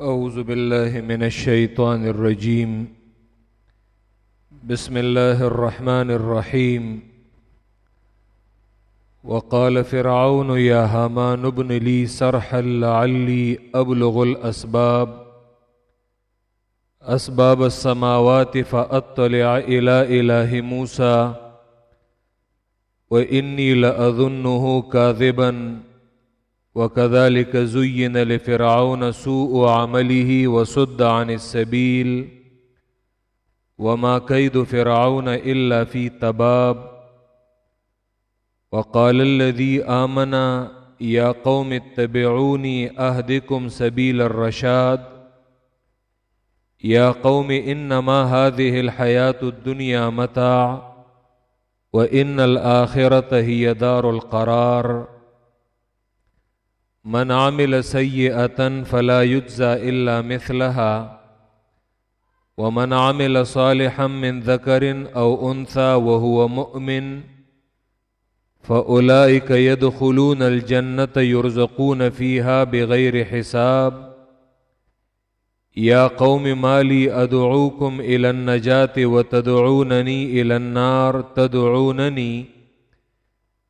أعوذ بالله من الشيطان الرجيم بسم الله الرحمن الرحيم وقال فرعون يا هامان ابن لي صرحا لعلي أبلغ الأسباب أسباب السماوات فأطلع إلى إله موسى وإني لأظنه كاذباً وكذلك زين لفرعون سوء عمله وصد عن السبيل وما كيد فرعون الا في تباب وقال الذي امن يا قوم اتبعوني اهدكم سبيل الرشاد يا قوم انما هذه الحياه الدنيا متاع وان الاخره هي دار القرار من عمل سيئة فلا يجزى إلا مثلها ومن عمل صالحا من ذكر أو أنثى وهو مؤمن فأولئك يدخلون الجنة يرزقون فيها بغير حساب۔ يا قوم ما لي أدعوكم إلى النجاة وتدعونني إلى النار تدعونني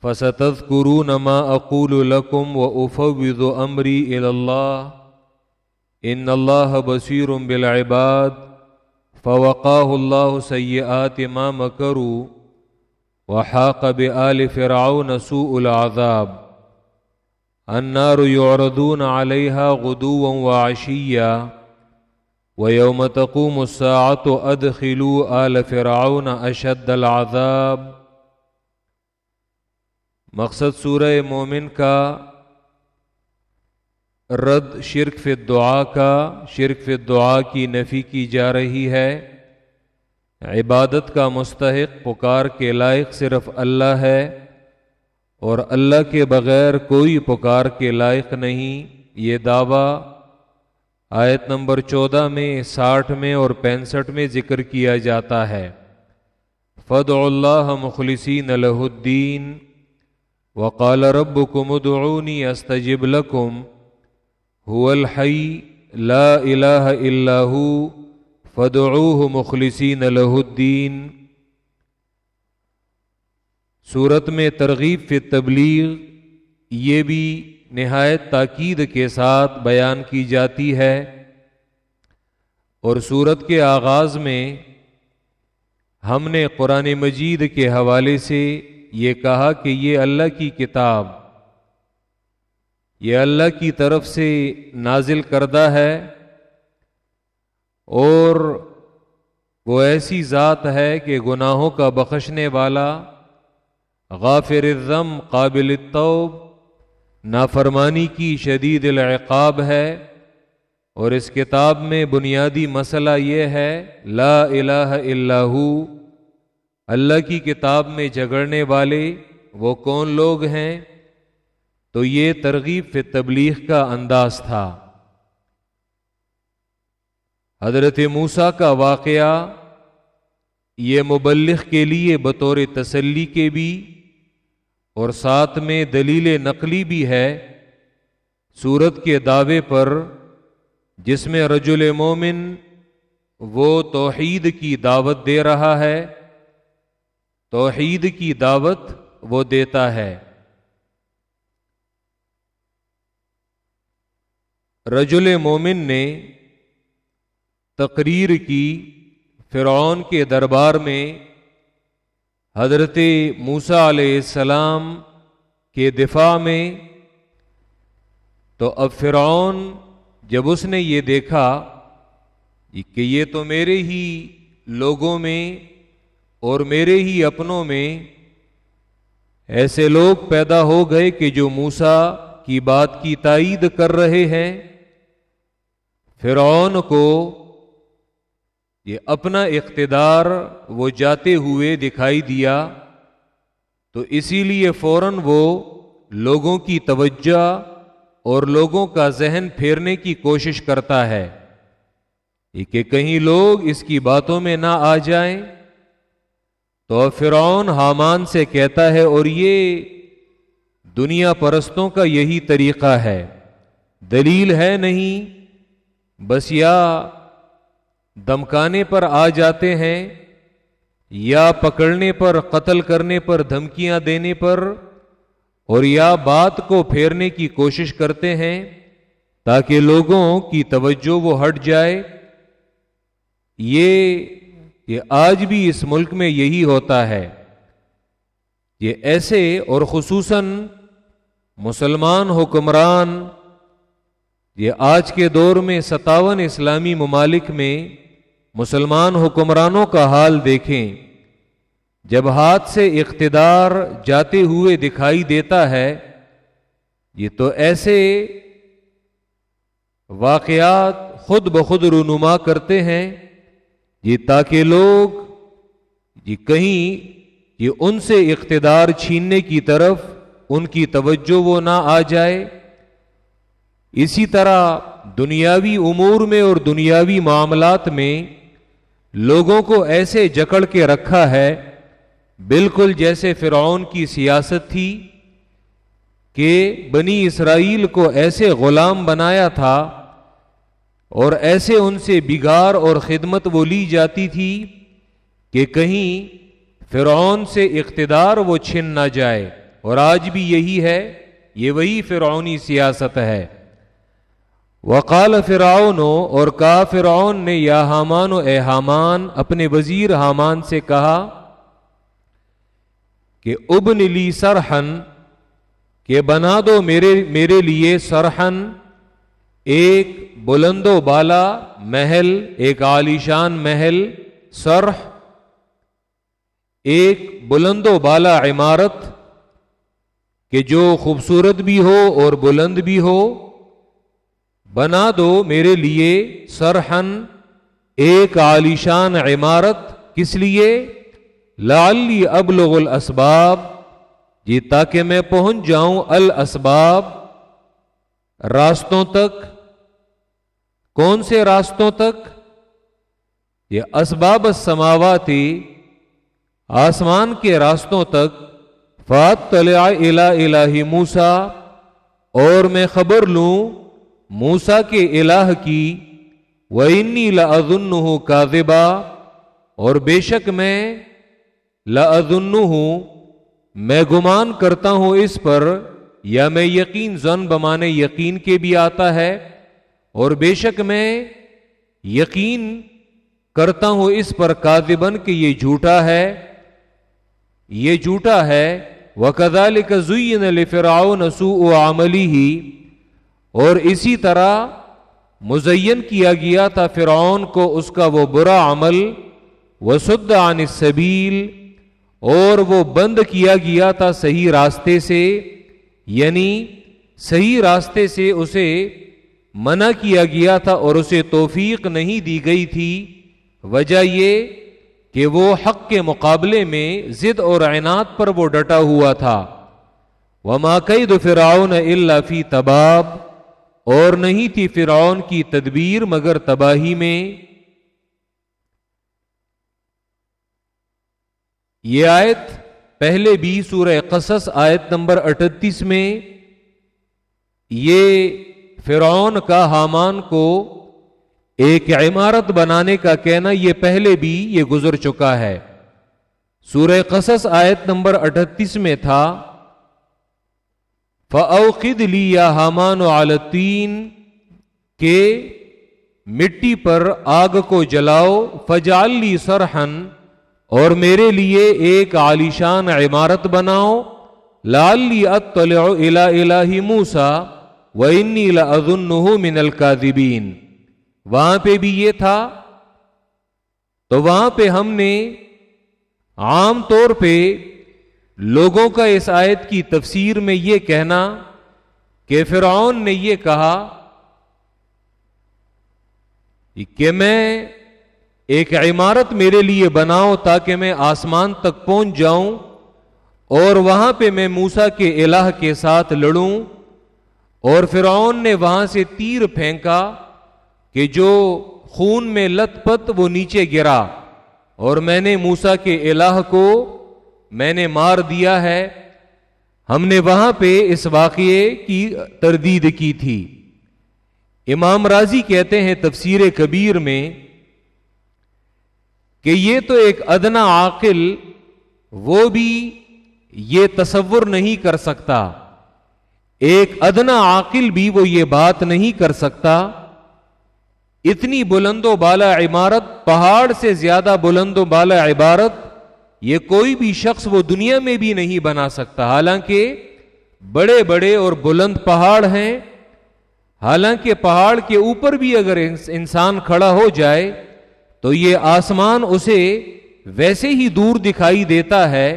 فستذكرون ما أقول لكم وأفوض أمري إلى الله. إن الله بصير بالعباد، فوقاه الله سيئات ما مكروا، وحاق بآل فرعون سوء العذاب. النار يعرضون عليها غدوا وعشيا، ويوم تقوم الساعة أدخلوا آل فرعون أشد العذاب. مقصد سورہ مومن کا رد شرک فی دعا کا، شرک فی دعا کی نفی کی جا رہی ہے۔ عبادت کا مستحق پکار کے لائق صرف اللہ ہے اور اللہ کے بغیر کوئی پکار کے لائق نہیں۔ یہ دعویٰ آیت نمبر چودہ میں، ساٹھ میں اور پینسٹھ میں ذکر کیا جاتا ہے۔ فد اللہ مخلصین الدین وقال ربكم ادعوني استجب لكم. هو الحي، لا اله الا هو فدعوه مخلصين له الدين. صورت میں ترغیب فی تبلیغ یہ بھی نہایت تاکید کے ساتھ بیان کی جاتی ہے۔ اور صورت کے آغاز میں ہم نے قرآن مجید کے حوالے سے یہ کہا کہ یہ اللہ کی کتاب یہ اللہ کی طرف سے نازل کردہ ہے اور وہ ایسی ذات ہے کہ گناہوں کا بخشنے والا غافر الذم قابل التوب، نافرمانی کی شدید العقاب ہے اور اس کتاب میں بنیادی مسئلہ یہ ہے، لا الہ الا ہو اللہ کی کتاب میں جگڑنے والے وہ کون لوگ ہیں؟ تو یہ ترغیب فی تبلیغ کا انداز تھا۔ حضرت موسا کا واقعہ، یہ مبلغ کے لیے بطور تسلی کے بھی اور ساتھ میں دلیل نقلی بھی ہے۔ سورت کے دعوے پر جس میں رجل مومن وہ توحید کی دعوت دے رہا ہے توحید کی دعوت وہ دیتا ہے۔ رجل مومن نے تقریر کی فرعون کے دربار میں حضرت موسا علیہ السلام کے دفاع میں۔ تو اب فرعون جب اس نے یہ دیکھا کہ یہ تو میرے ہی لوگوں میں اور میرے ہی اپنوں میں ایسے لوگ پیدا ہو گئے کہ جو موسا کی بات کی تائید کر رہے ہیں۔ فرعون کو یہ اپنا اقتدار وہ جاتے ہوئے دکھائی دیا، تو اسی لیے فوراً وہ لوگوں کی توجہ اور لوگوں کا ذہن پھیرنے کی کوشش کرتا ہے۔ کہ کہیں لوگ اس کی باتوں میں نہ آ جائیں۔ تو فرعون حامان سے کہتا ہے، اور یہ دنیا پرستوں کا یہی طریقہ ہے۔ دلیل ہے نہیں، بس یا دمکانے پر آ جاتے ہیں، یا پکڑنے پر، قتل کرنے پر، دھمکیاں دینے پر، اور یا بات کو پھیرنے کی کوشش کرتے ہیں تاکہ لوگوں کی توجہ وہ ہٹ جائے۔ یہ کہ آج بھی اس ملک میں یہی ہوتا ہے یہ ایسے اور خصوصاً مسلمان حکمران یہ آج کے دور میں ستاون اسلامی ممالک میں مسلمان حکمرانوں کا حال دیکھیں، جب ہاتھ سے اقتدار جاتے ہوئے دکھائی دیتا ہے، یہ تو ایسے واقعات خود بخود رونما کرتے ہیں۔ یہ تاکہ لوگ، یہ کہیں یہ ان سے اقتدار چھیننے کی طرف ان کی توجہ وہ نہ آ جائے۔ اسی طرح دنیاوی امور میں اور دنیاوی معاملات میں لوگوں کو ایسے جکڑ کے رکھا ہے، بالکل جیسے فرعون کی سیاست تھی، کہ بنی اسرائیل کو ایسے غلام بنایا تھا اور ایسے ان سے بگار اور خدمت وہ لی جاتی تھی کہ کہیں فرعون سے اقتدار وہ چھن نہ جائے۔ اور آج بھی یہی ہے، یہ وہی فرعونی سیاست ہے۔ وقال فرعون اور کا فرعون نے، یا حامان و اے حامان، اپنے وزیر حامان سے کہا کہ ابن لی سرحن، کہ بنا دو میرے میرے لیے سرحن۔ ایک بلند و بالا محل، ایک عالیشان محل، سرح، ایک بلند و بالا عمارت کہ جو خوبصورت بھی ہو اور بلند بھی ہو، بنا دو میرے لیے سرحن ایک عالیشان عمارت۔ کس لیے؟ لالی ابلغ الاسباب۔ جی تاکہ میں پہنچ جاؤں الاسباب، راستوں تک کون سے راستوں تک؟ یہ اسباب السماواتی آسمان کے راستوں تک۔ فات طلع الہ الہ موسا اور میں خبر لوں موسا کے الہ کی۔ وَإِنِّي لَأَظُنُّهُ كَاذِبًا اور بے شک میں لَأَظُنُّهُ، میں گمان کرتا ہوں اس پر۔ یا میں یقین زن بمانے یقین کے بھی آتا ہے۔ اور بے شک میں یقین کرتا ہوں اس پر کاذبن کہ یہ جھوٹا ہے۔ یہ جھوٹا ہے۔ وہ کدال کا زئی فراؤ نسو عملی ہی اور اسی طرح مزین کیا گیا تھا فرعون کو، اس کا وہ برا عمل۔ وہ سد عن سبیل اور وہ بند کیا گیا تھا صحیح راستے سے۔ یعنی صحیح راستے سے اسے منع کیا گیا تھا اور اسے توفیق نہیں دی گئی تھی، وجہ یہ کہ وہ حق کے مقابلے میں ضد اور اعنات پر وہ ڈٹا ہوا تھا۔ وہ ماقید فرعون اللہ فی تباب۔ اور نہیں تھی فرعون کی تدبیر مگر تباہی میں۔ یہ آیت پہلے بھی سورہ قصص آیت نمبر اٹھتیس میں یہ فرعون کا حامان کو ایک عمارت بنانے کا کہنا یہ پہلے بھی یہ گزر چکا ہے۔ سورہ قصص آیت نمبر اٹھتیس میں تھا فوقد لی یا حامان عالتین کے مٹی پر آگ کو جلاؤ فجال لی سرحن اور میرے لیے ایک عالیشان عمارت بناؤ لال لی اطلع الہ الہ موسا و انی لَأَظُنُّهُ من القاذبین وہاں پہ بھی یہ تھا۔ تو وہاں پہ ہم نے عام طور پہ لوگوں کا اس آیت کی تفسیر میں یہ کہنا کہ فرعون نے یہ کہا کہ میں ایک عمارت میرے لیے بناؤ تاکہ میں آسمان تک پہنچ جاؤں اور وہاں پہ میں موسا کے الہ کے ساتھ لڑوں۔ اور فرعون نے وہاں سے تیر پھینکا کہ جو خون میں لت پت وہ نیچے گرا اور میں نے موسا کے الہ کو میں نے مار دیا ہے۔ ہم نے وہاں پہ اس واقعے کی تردید کی تھی۔ امام راضی کہتے ہیں تفسیر کبیر میں کہ یہ تو ایک ادنا عاقل، وہ بھی یہ تصور نہیں کر سکتا۔ ایک ادنا عاقل بھی وہ یہ بات نہیں کر سکتا۔ اتنی بلند و بالا عمارت، پہاڑ سے زیادہ بلند و بالا عبارت، یہ کوئی بھی شخص وہ دنیا میں بھی نہیں بنا سکتا۔ حالانکہ بڑے بڑے اور بلند پہاڑ ہیں۔ حالانکہ پہاڑ کے اوپر بھی اگر انسان کھڑا ہو جائے، تو یہ آسمان اسے ویسے ہی دور دکھائی دیتا ہے،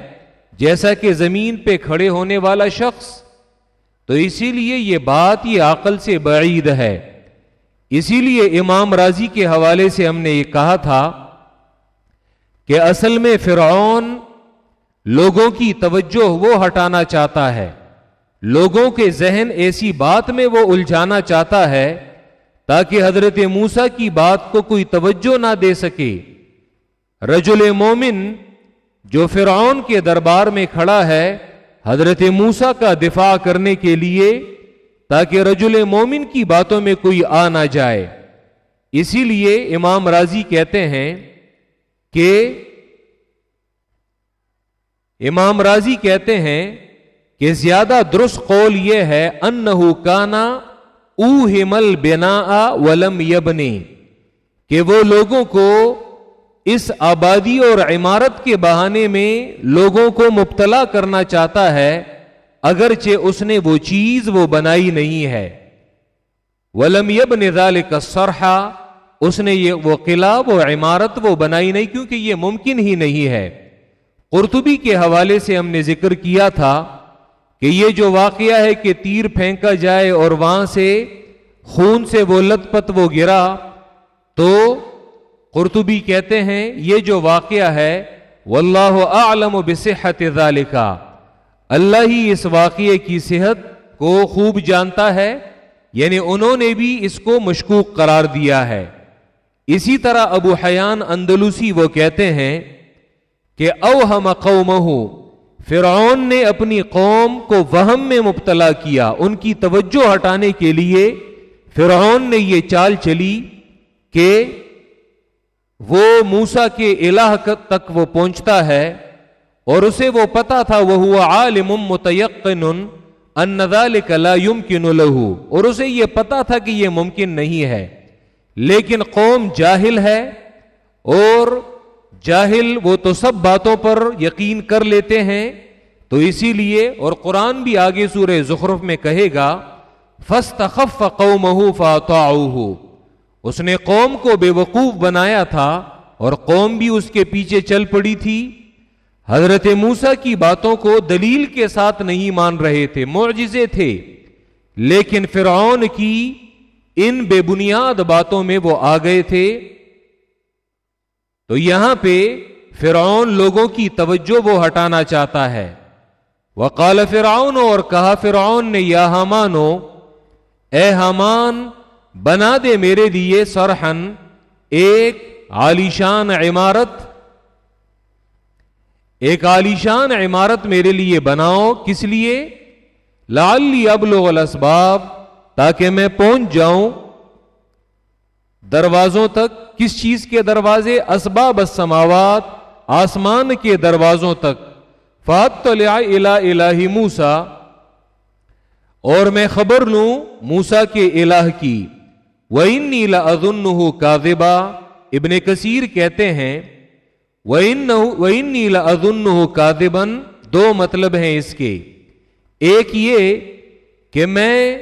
جیسا کہ زمین پہ کھڑے ہونے والا شخص تو اسی لیے یہ بات یہ عقل سے بعید ہے۔ اسی لیے امام راضی کے حوالے سے ہم نے یہ کہا تھا کہ اصل میں فرعون لوگوں کی توجہ وہ ہٹانا چاہتا ہے۔ لوگوں کے ذہن ایسی بات میں وہ الجھانا چاہتا ہے تاکہ حضرت موسا کی بات کو کوئی توجہ نہ دے سکے۔ رجل مومن جو فرعون کے دربار میں کھڑا ہے حضرت موسا کا دفاع کرنے کے لیے تاکہ رجل مومن کی باتوں میں کوئی آ نہ جائے۔ اسی لیے امام راضی کہتے ہیں کہ امام راضی کہتے ہیں کہ زیادہ درست قول یہ ہے، انہو کانا اوہمل بنا ولم یبنی، کہ وہ لوگوں کو اس آبادی اور عمارت کے بہانے میں لوگوں کو مبتلا کرنا چاہتا ہے، اگرچہ اس نے وہ چیز وہ بنائی نہیں ہے۔ ولم یب نظال کا سرحا اس نے یہ وہ قلعہ وہ عمارت وہ بنائی نہیں کیونکہ یہ ممکن ہی نہیں ہے۔ قرطبی کے حوالے سے ہم نے ذکر کیا تھا کہ یہ جو واقعہ ہے کہ تیر پھینکا جائے اور وہاں سے خون سے وہ لت پت وہ گرا، تو قرطبی کہتے ہیں، یہ جو واقعہ ہے، واللہ اعلم بصحت ذالکا۔ اللہ ہی اس واقعے کی صحت کو خوب جانتا ہے یعنی انہوں نے بھی اس کو مشکوک قرار دیا ہے۔ اسی طرح ابو حیان اندلوسی وہ کہتے ہیں کہ او ہم قومہ، فرعون نے اپنی قوم کو وہم میں مبتلا کیا۔ ان کی توجہ ہٹانے کے لیے فرعون نے یہ چال چلی کہ وہ موسا کے الہ تک وہ پہنچتا ہے اور اسے وہ پتا تھا وہ ہوا عالم متیقن ان ذلك لا يمكن له اور اسے یہ پتا تھا کہ یہ ممکن نہیں ہے۔ لیکن قوم جاہل ہے اور جاہل وہ تو سب باتوں پر یقین کر لیتے ہیں۔ تو اسی لیے اور قرآن بھی آگے سورہ زخرف میں کہے گا فسط خف قوم اس نے قوم کو بے وقوف بنایا تھا اور قوم بھی اس کے پیچھے چل پڑی تھی۔ حضرت موسا کی باتوں کو دلیل کے ساتھ نہیں مان رہے تھے، معجزے تھے۔ لیکن فرعون کی ان بے بنیاد باتوں میں وہ آ گئے تھے۔ تو یہاں پہ فرعون لوگوں کی توجہ وہ ہٹانا چاہتا ہے۔ وقال فرعون اور کہا فرعون نے، یا ہمانو، اے حمان بنا دے میرے لیے سرحن، ایک عالیشان عمارت۔ ایک عالیشان عمارت میرے لیے بناؤ۔ کس لیے؟ لالی ابلغ الاسباب، تاکہ میں پہنچ جاؤں۔ دروازوں تک، کس چیز کے دروازے؟ اسباب السماوات، آسمان کے دروازوں تک۔ فات الہ موسا اور میں خبر لوں موسا کے الہ کی۔ وَإِنِّي نیلا ازن ابن کثیر کہتے ہیں وَإِنِّي نیلا ازن دو مطلب ہیں اس کے۔ ایک یہ کہ میں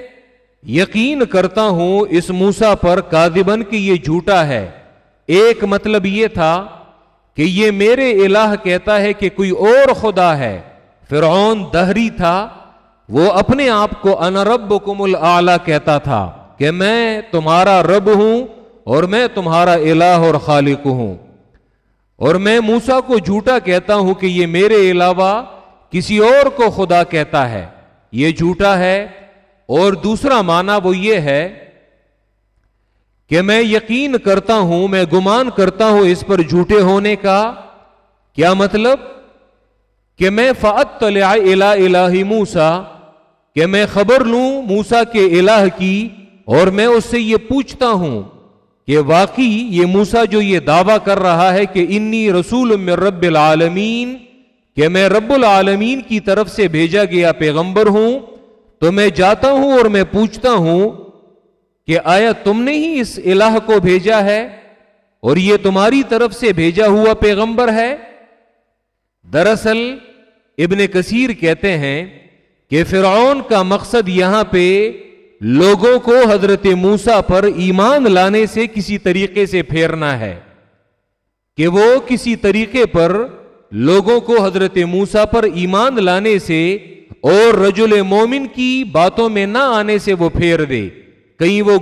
یقین کرتا ہوں اس موسا پر کاذبن کہ یہ جھوٹا ہے۔ ایک مطلب یہ تھا کہ یہ میرے الہ کہتا ہے کہ کوئی اور خدا ہے۔ فرعون دہری تھا، وہ اپنے آپ کو ان رب کم کہتا تھا۔ کہ میں تمہارا رب ہوں اور میں تمہارا الہ اور خالق ہوں۔ اور میں موسا کو جھوٹا کہتا ہوں کہ یہ میرے علاوہ کسی اور کو خدا کہتا ہے۔ یہ جھوٹا ہے اور دوسرا معنی وہ یہ ہے کہ میں یقین کرتا ہوں، میں گمان کرتا ہوں اس پر جھوٹے ہونے کا۔ کیا مطلب؟ کہ میں فعت الہ الہ موسا کہ میں خبر لوں موسا کے الہ کی اور میں اس سے یہ پوچھتا ہوں کہ واقعی یہ موسا جو یہ دعویٰ کر رہا ہے کہ انی رسول میں رب العالمین، کہ میں رب العالمین کی طرف سے بھیجا گیا پیغمبر ہوں، تو میں جاتا ہوں اور میں پوچھتا ہوں کہ آیا تم نے ہی اس الہ کو بھیجا ہے؟ اور یہ تمہاری طرف سے بھیجا ہوا پیغمبر ہے؟ دراصل، ابن کثیر کہتے ہیں کہ فرعون کا مقصد یہاں پہ لوگوں کو حضرت موسا پر ایمان لانے سے کسی طریقے سے پھیرنا ہے کہ وہ کسی طریقے پر لوگوں کو حضرت موسا پر ایمان لانے سے اور رجل مومن کی باتوں میں نہ آنے سے وہ پھیر دے۔ کہیں وہ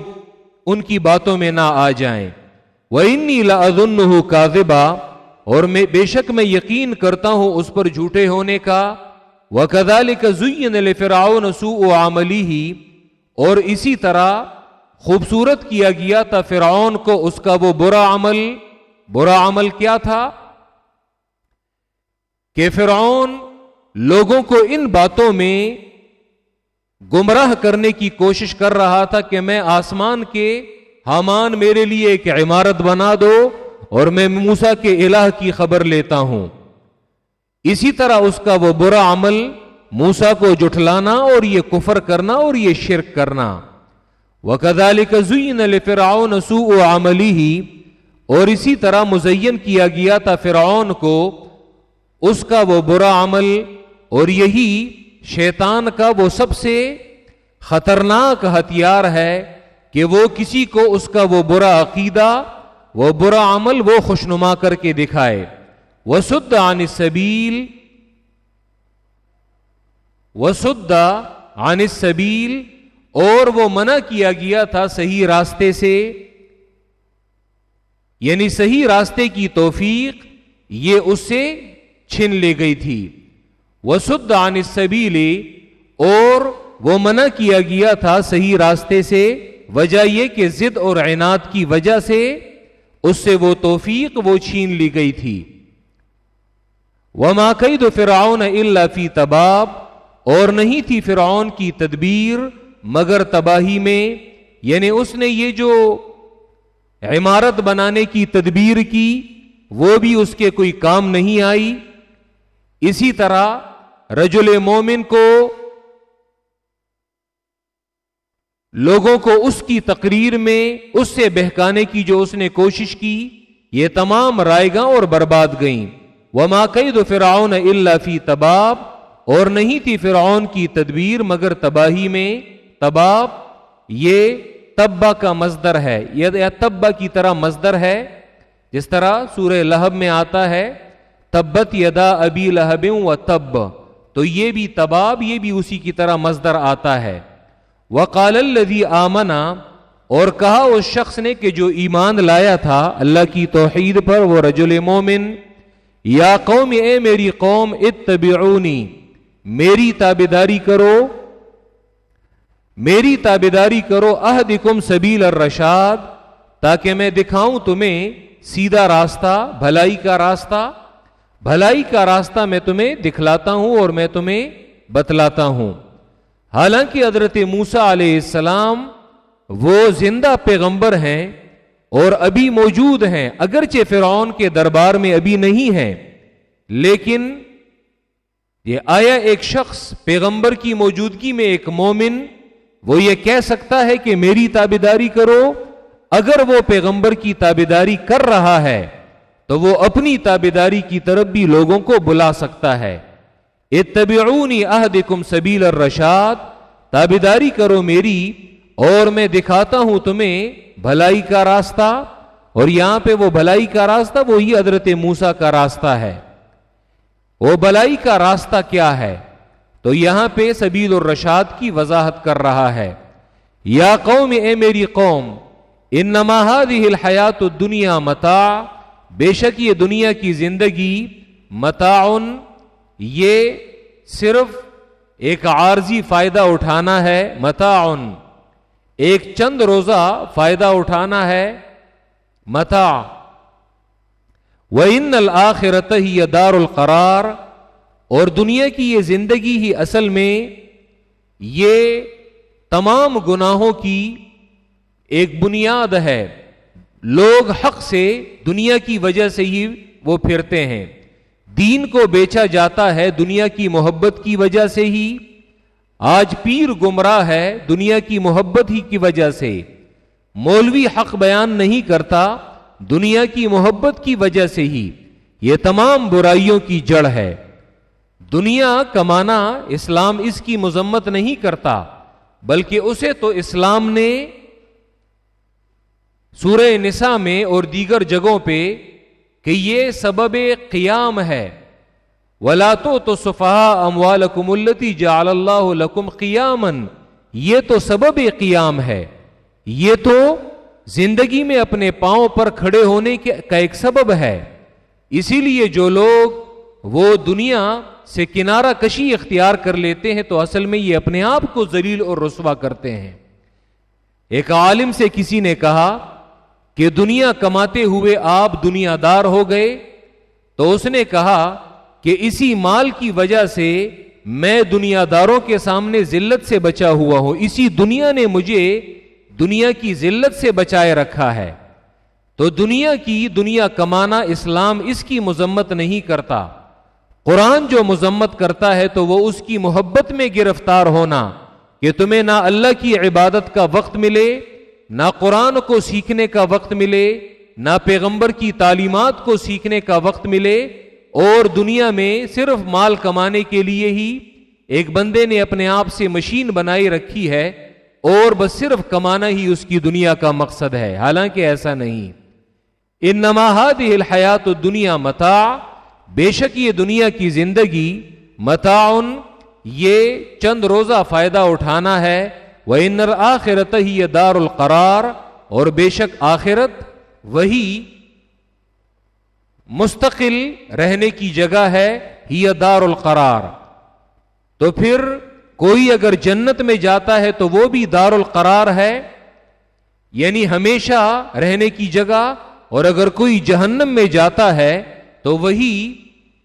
ان کی باتوں میں نہ آ جائیں۔ وہ انی لن کا اور میں بے شک میں یقین کرتا ہوں اس پر جھوٹے ہونے کا۔ وہ کدال کا زئی فراؤ نسو و عملی ہی اور اسی طرح خوبصورت کیا گیا تھا فرعون کو، اس کا وہ برا عمل۔ برا عمل کیا تھا؟ کہ فرعون لوگوں کو ان باتوں میں گمراہ کرنے کی کوشش کر رہا تھا کہ میں آسمان کے حامان میرے لیے ایک عمارت بنا دو اور میں موسا کے الہ کی خبر لیتا ہوں۔ اسی طرح اس کا وہ برا عمل موسا کو جٹلانا اور یہ کفر کرنا اور یہ شرک کرنا۔ وہ کدال کزین فرعون نسو و عملی ہی اور اسی طرح مزین کیا گیا تھا فرعون کو۔ اس کا وہ برا عمل اور یہی شیطان کا وہ سب سے خطرناک ہتھیار ہے کہ وہ کسی کو اس کا وہ برا عقیدہ، وہ برا عمل وہ خوشنما کر کے دکھائے۔ وہ سد عن سبیل وہ سد عن سبیل اور وہ منع کیا گیا تھا صحیح راستے سے۔ یعنی صحیح راستے کی توفیق یہ اس سے چھن لے گئی تھی۔ وہ سد عن سبیلی اور وہ منع کیا گیا تھا صحیح راستے سے۔ وجہ یہ کہ ضد اور عناد کی وجہ سے اس سے وہ توفیق وہ چھین لی گئی تھی۔ وہ ماقی تو فرعون اللہ فی تباب اور نہیں تھی فرعون کی تدبیر مگر تباہی میں یعنی اس نے یہ جو عمارت بنانے کی تدبیر کی، وہ بھی اس کے کوئی کام نہیں آئی۔ اسی طرح رجل مومن کو، لوگوں کو اس کی تقریر میں، اس سے بہکانے کی جو اس نے کوشش کی، یہ تمام رائے گاں اور برباد گئیں۔ وہ ماقید فرعون اللہ فی تباب اور نہیں تھی فرعون کی تدبیر مگر تباہی میں۔ تباب یہ تبا کا مزدر ہے، یا تبا کی طرح مزدر ہے۔ جس طرح سورہ لہب میں آتا ہے، تبت یدا ابی لہب و تب۔ تو یہ بھی تباب، یہ بھی اسی کی طرح مزدر آتا ہے۔ وقال الذي آمنا، اور کہا اس شخص نے کہ جو ایمان لایا تھا اللہ کی توحید پر، وہ رجل مومن۔ یا قوم، اے میری قوم، اتبعونی۔ میری تابیداری کرو، میری تابیداری کرو اہدکم سبیل الرشاد، تاکہ میں دکھاؤں تمہیں سیدھا راستہ، بھلائی کا راستہ، بھلائی کا راستہ میں تمہیں دکھلاتا ہوں اور میں تمہیں بتلاتا ہوں۔ حالانکہ حضرت موسا علیہ السلام وہ زندہ پیغمبر ہیں اور ابھی موجود ہیں، اگرچہ فرعون کے دربار میں ابھی نہیں ہیں، لیکن یہ آیا ایک شخص پیغمبر کی موجودگی میں ایک مومن، وہ یہ کہہ سکتا ہے کہ میری تابیداری کرو، اگر وہ پیغمبر کی تابیداری کر رہا ہے، تو وہ اپنی تابیداری کی طرف بھی لوگوں کو بلا سکتا ہے۔ اتبعونی اہدکم سبیل الرشاد، تابیداری کرو میری، اور میں دکھاتا ہوں تمہیں بھلائی کا راستہ، اور یہاں پہ وہ بھلائی کا راستہ، وہی حضرت موسا کا راستہ ہے۔ وہ بھلائی کا راستہ کیا ہے؟ تو یہاں پہ سبیل الرشاد کی وضاحت کر رہا ہے۔ یا قوم، اے میری قوم ان نماحد ہل حیات دنیا متا بے شک یہ دنیا کی زندگی متعن یہ صرف ایک عارضی فائدہ اٹھانا ہے متعن ایک چند روزہ فائدہ اٹھانا ہے متا وہ ان الآخرت ہی دار القرار اور دنیا کی یہ زندگی ہی اصل میں یہ تمام گناہوں کی ایک بنیاد ہے۔ لوگ حق سے دنیا کی وجہ سے ہی وہ پھرتے ہیں۔ دین کو بیچا جاتا ہے دنیا کی محبت کی وجہ سے ہی۔ آج پیر گمراہ ہے دنیا کی محبت ہی کی وجہ سے۔ مولوی حق بیان نہیں کرتا۔ دنیا کی محبت کی وجہ سے ہی یہ تمام برائیوں کی جڑ ہے۔ دنیا کمانا اسلام اس کی مذمت نہیں کرتا، بلکہ اسے تو اسلام نے سورہ نسا میں اور دیگر جگہوں پہ کہ یہ سبب قیام ہے۔ ولا تو صفحہ اموال التی جال اللہ لکم قیامن یہ تو سبب قیام ہے۔ یہ تو زندگی میں اپنے پاؤں پر کھڑے ہونے کا ایک سبب ہے۔ اسی لیے جو لوگ وہ دنیا سے کنارہ کشی اختیار کر لیتے ہیں تو اصل میں یہ اپنے آپ کو ذلیل اور رسوا کرتے ہیں۔ ایک عالم سے کسی نے کہا کہ دنیا کماتے ہوئے آپ دنیا دار ہو گئے۔ تو اس نے کہا کہ اسی مال کی وجہ سے میں دنیا داروں کے سامنے ذلت سے بچا ہوا ہوں۔ اسی دنیا نے مجھے دنیا کی ذلت سے بچائے رکھا ہے۔ تو دنیا کی دنیا کمانا اسلام اس کی مذمت نہیں کرتا۔ قرآن جو مذمت کرتا ہے تو وہ اس کی محبت میں گرفتار ہونا کہ تمہیں نہ اللہ کی عبادت کا وقت ملے، نہ قرآن کو سیکھنے کا وقت ملے، نہ پیغمبر کی تعلیمات کو سیکھنے کا وقت ملے۔ اور دنیا میں صرف مال کمانے کے لیے ہی ایک بندے نے اپنے آپ سے مشین بنائی رکھی ہے۔ اور بس صرف کمانا ہی اس کی دنیا کا مقصد ہے۔ حالانکہ ایسا نہیں۔ ان نماحات الحیات دنیا متا بے شک یہ دنیا کی زندگی متعن یہ چند روزہ فائدہ اٹھانا ہے۔ وہ انر آخرت ہی دار القرار۔ اور بے شک آخرت وہی مستقل رہنے کی جگہ ہے۔ ہی دار القرار۔ تو پھر کوئی اگر جنت میں جاتا ہے تو وہ بھی دار القرار ہے یعنی ہمیشہ رہنے کی جگہ، اور اگر کوئی جہنم میں جاتا ہے تو وہی